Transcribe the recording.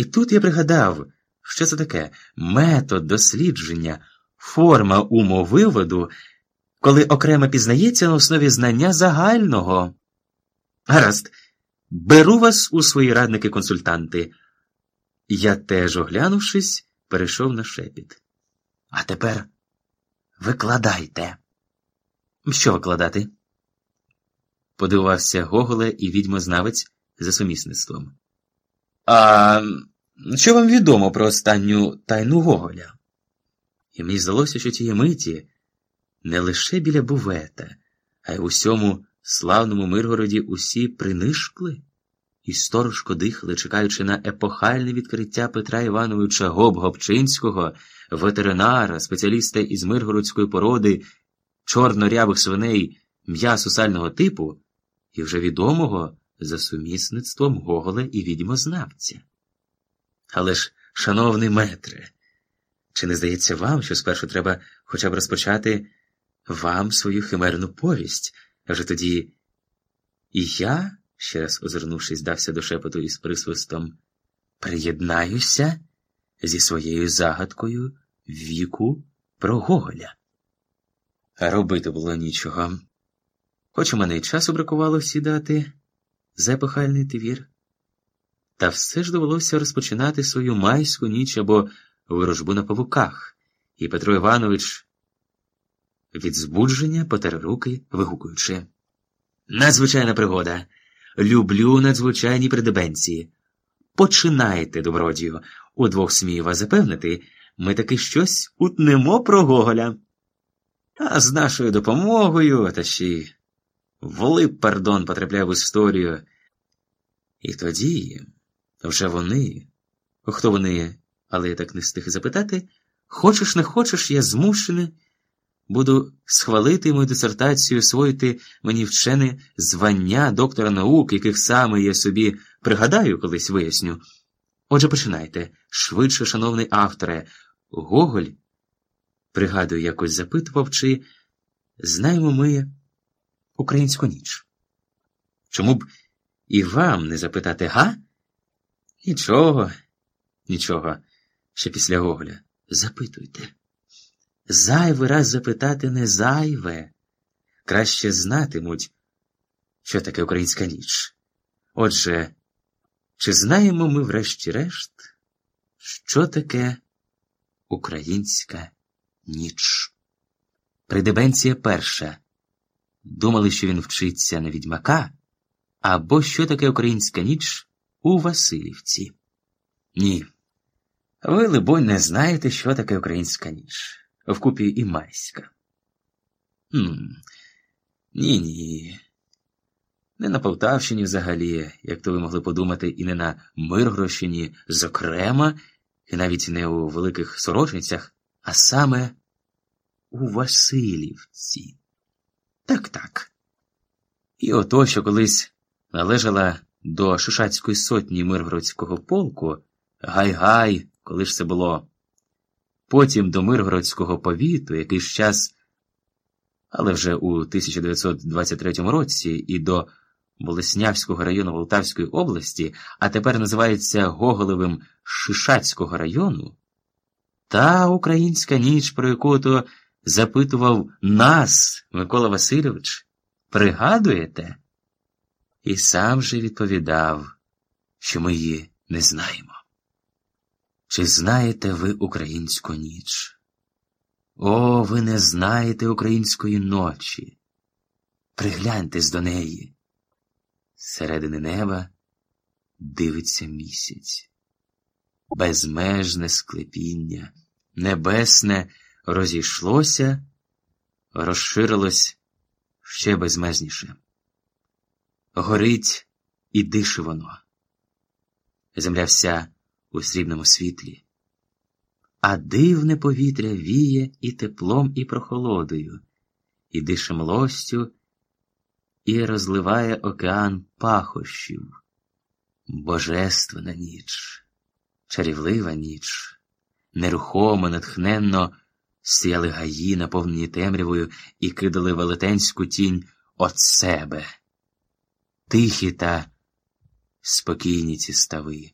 І тут я пригадав, що це таке метод дослідження, форма умовиводу, коли окремо пізнається на основі знання загального. Гаразд, беру вас у свої радники-консультанти. Я теж, оглянувшись, перейшов на шепіт. А тепер викладайте. Що викладати? Подивувався Гоголе і відьмознавець за сумісництвом. А що вам відомо про останню тайну Гоголя? І мені здалося, що тієї миті не лише біля бувета, а й у всьому славному Миргороді усі принишкли і сторожко дихали, чекаючи на епохальне відкриття Петра Івановича Гоб-Гобчинського, ветеринара, спеціаліста із миргородської породи, чорно-рябих свиней м'ясо сального типу і вже відомого за сумісництвом Гоголя і відьмознавця. Але ж, шановний метре, чи не здається вам, що спершу треба хоча б розпочати вам свою химерну повість, а вже тоді і я, ще раз озирнувшись, дався до шепоту із присвистом, приєднаюся зі своєю загадкою віку про Гоголя. Робити було нічого. Хоч у мене й часу бракувало сідати за епохальний твір, та все ж довелося розпочинати свою майську ніч або ворожбу на павуках, і Петро Іванович від збудження потер руки, вигукуючи. Надзвичайна пригода. Люблю надзвичайні придебенції. Починайте, добродію. Удвох смію вас запевнити, ми таки щось утнемо про Гоголя. А з нашою допомогою, та ще й влип, пардон, потрапляв в історію. І тоді вже вони, хто вони, але я так не встиг запитати, хочеш не хочеш, я змушений буду схвалити мою дисертацію, освоїти мені вчене звання доктора наук, яких саме я собі пригадаю, колись виясню. Отже, починайте. Швидше, шановний авторе, Гоголь, пригадую, якось запитував, чи знаємо ми українську ніч. Чому б і вам не запитати, га? Нічого, нічого, ще після Гоголя. Запитуйте. Зайвий раз запитати не зайве. Краще знатимуть, що таке українська ніч. Отже, чи знаємо ми, врешті-решт, що таке українська ніч? Придебенція перша. Думали, що він вчиться на відьмака, або що таке українська ніч у Васильівці. Ні. Ви, либонь, не знаєте, що таке українська ніч вкупі і майська. Ні, ні. Не на Полтавщині взагалі, як то ви могли подумати, і не на Миргородщині, зокрема, і навіть не у великих сорочницях, а саме у Васильівці. Так так. І ото, що колись належала до Шишацької сотні Миргородського полку, гай-гай, коли ж це було потім до Миргородського повіту якийсь час, але вже у 1923 році і до Болеснявського району Волтавської області, а тепер називається Гоголевим Шишацького району, та українська ніч, про яку то запитував нас, Микола Васильович, пригадуєте? І сам же відповідав, що ми її не знаємо. Чи знаєте ви українську ніч? О, ви не знаєте української ночі. Пригляньтесь до неї. Середини неба дивиться місяць, безмежне склепіння, небесне розійшлося, розширилось ще безмежніше. Горить і дише воно. Земля вся у срібному світлі, а дивне повітря віє і теплом, і прохолодою, і дише млостю, і розливає океан пахощів, божественна ніч, чарівлива ніч, нерухомо, натхненно сіяли гаї, наповнені темрявою, і кидали велетенську тінь от себе. Тихі та спокійні ці стави